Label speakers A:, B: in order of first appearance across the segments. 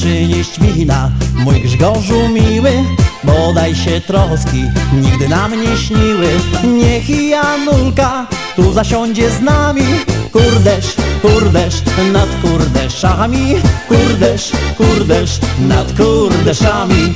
A: przynieść wina Mój Grzgorzu miły, bodaj się troski Nigdy nam nie śniły. Niech i Janulka tu zasiądzie z nami Kurdesz, kurdesz nad kurdeszami Kurdesz, kurdesz nad kurdeszami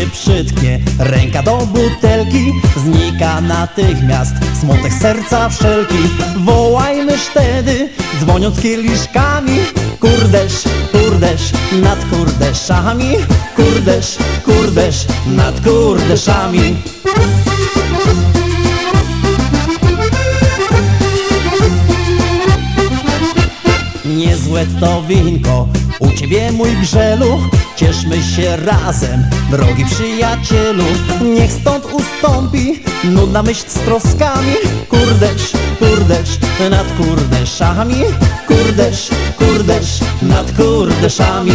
A: się przytknie ręka do butelki Znika natychmiast. Smutek serca wszelki. Wołajmy wtedy, dzwoniąc kieliszkami. Kurdesz, kurdesz nad kurdeszami. Kurdesz, kurdesz nad kurdeszami to winko, u ciebie mój grzelu Cieszmy się razem, drogi przyjacielu Niech stąd ustąpi nudna myśl z troskami. Kurdesz, kurdesz nad kurdeszami. Kurdesz, kurdesz nad kurdeszami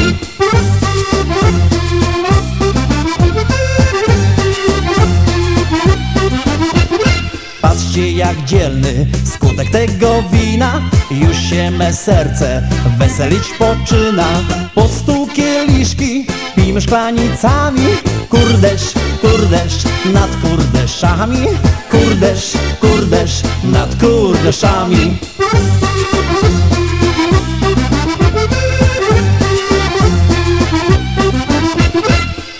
A: Patrzcie jak dzielny. Skutek tego wina Już się me serce weselić poczyna. Po stu kieliszki pijmy szklanicami. Kurdesz, kurdesz nad kurdeszami. Kurdesz, kurdesz nad kurdeszami.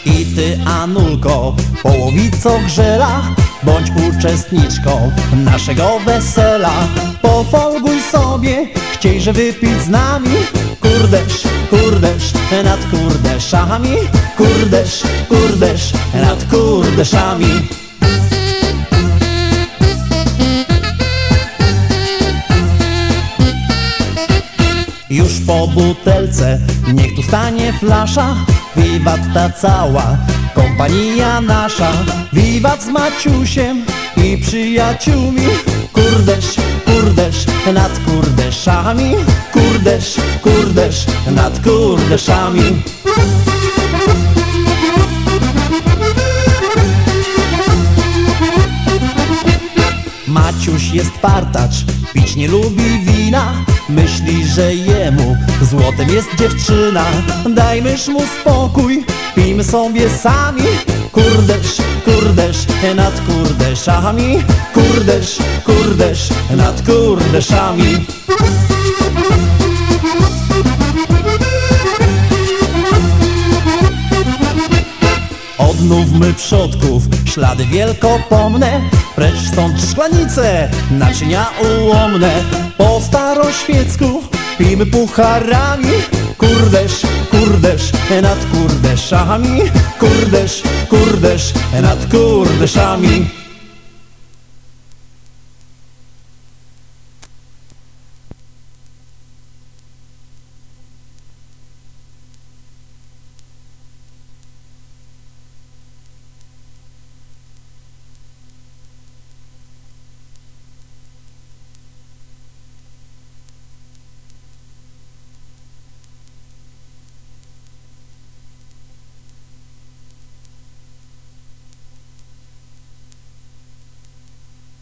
A: I ty Anulko, połowico grzela Bądź uczestniczką naszego wesela. Pofolguj sobie, chciejże wypić z nami. Kurdesz, kurdesz nad kurdeszami. Kurdesz, kurdesz nad kurdeszami. Już po butelce, niech tu stanie flasza. Wiwat ta cała, kompania nasza Wiwat z Maciusiem i przyjaciółmi. Kurdesz, kurdesz nad kurdeszami. Kurdesz, kurdesz nad kurdeszami. Maciuś jest partacz, pić nie lubi wina Myśli, że jemu złotem jest dziewczyna. Dajmyż mu spokój, pijmy sobie sami. Kurdesz, kurdesz nad kurdeszami. Kurdesz, kurdesz nad kurdeszami Odnówmy przodków, ślady wielkopomne Precz stąd szklanice, naczynia ułomne. Po staroświecku pijmy pucharami Kurdesz, kurdesz nad kurdeszami Kurdesz, kurdesz nad kurdeszami